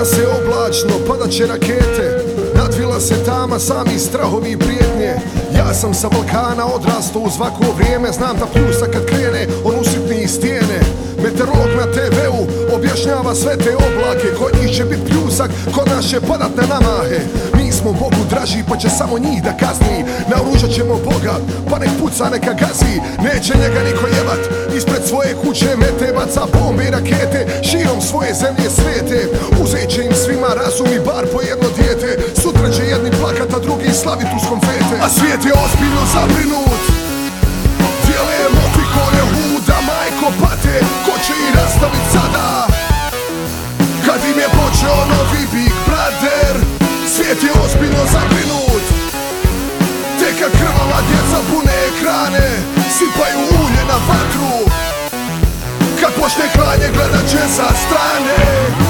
Danas je oblačno, padat će rakete. Nadvila se tama, sami strahovi i prijetnje. Ja sam sa Balkana odrastao uz ovako vrijeme. Znam da plusa kad krene, on usitni iz stijene. Meteorolog na TV-u objašnjava sve te oblake. Kod njih će bit pljusak, kod nas će padat na namahe. Mi smo Bogu draži pa će samo njih da kazni. Naoružat ćemo Boga, pa nek puca neka gazi. Neće njega niko jebat, ispred svoje kuće mete Baca bombe i rakete, širom svoje zemlje svete Svijet je ozbiljno zabrinut. Tek kad djeca pune ekrane Sipaju ulje na vatru. Kad počne klanje gledat će sa strane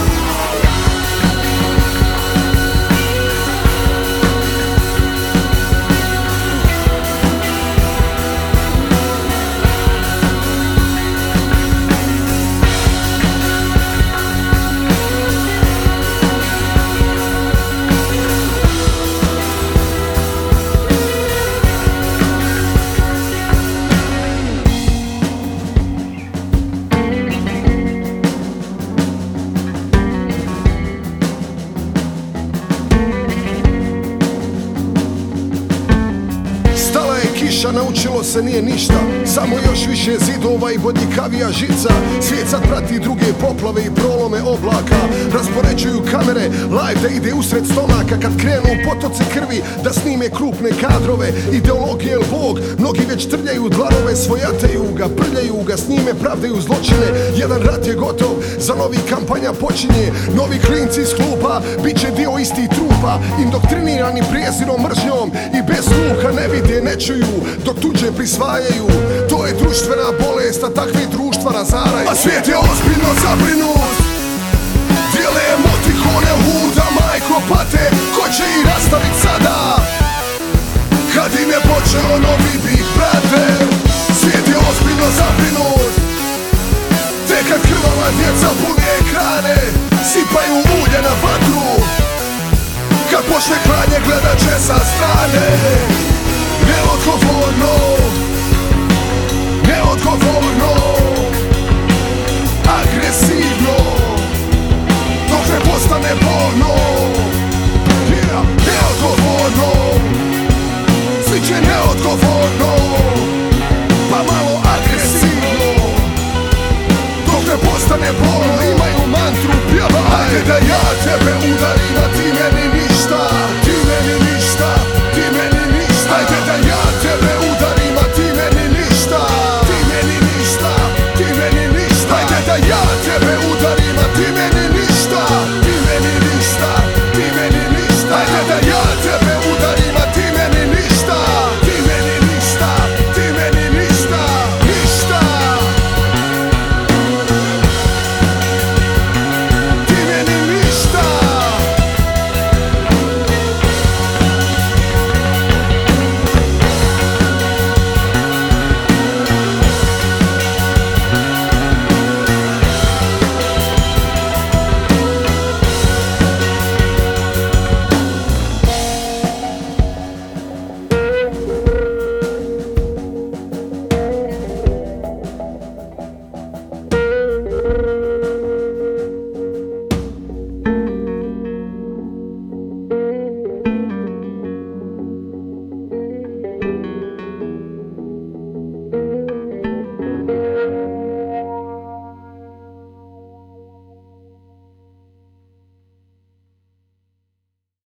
kiša, naučilo se nije ništa Samo još više zidova i bodljikavija žica. Svijet sad prati druge poplave i prolome oblaka live da ide usred stomaka Kad krenu potoci krvi da snime krupne kadrove Ideologije il Bog, mnogi već trljaju dlanove Svojataju ga, prljaju ga, s njime pravdaju zločine. Jedan rat je gotov, za novi kampanja počinje. Novi klinci iz klupa, bit će dio istih trupa. Indoktrinirani prijezirom, mržnjom i bez sluha ne vide, ne čuju Dok tuđe prisvajaju, to je društvena bolest A takvi društva razaraju. A svijet je ozbiljno zabrinut klanje gledat će sa strane. Neodgovorno. Neodgovorno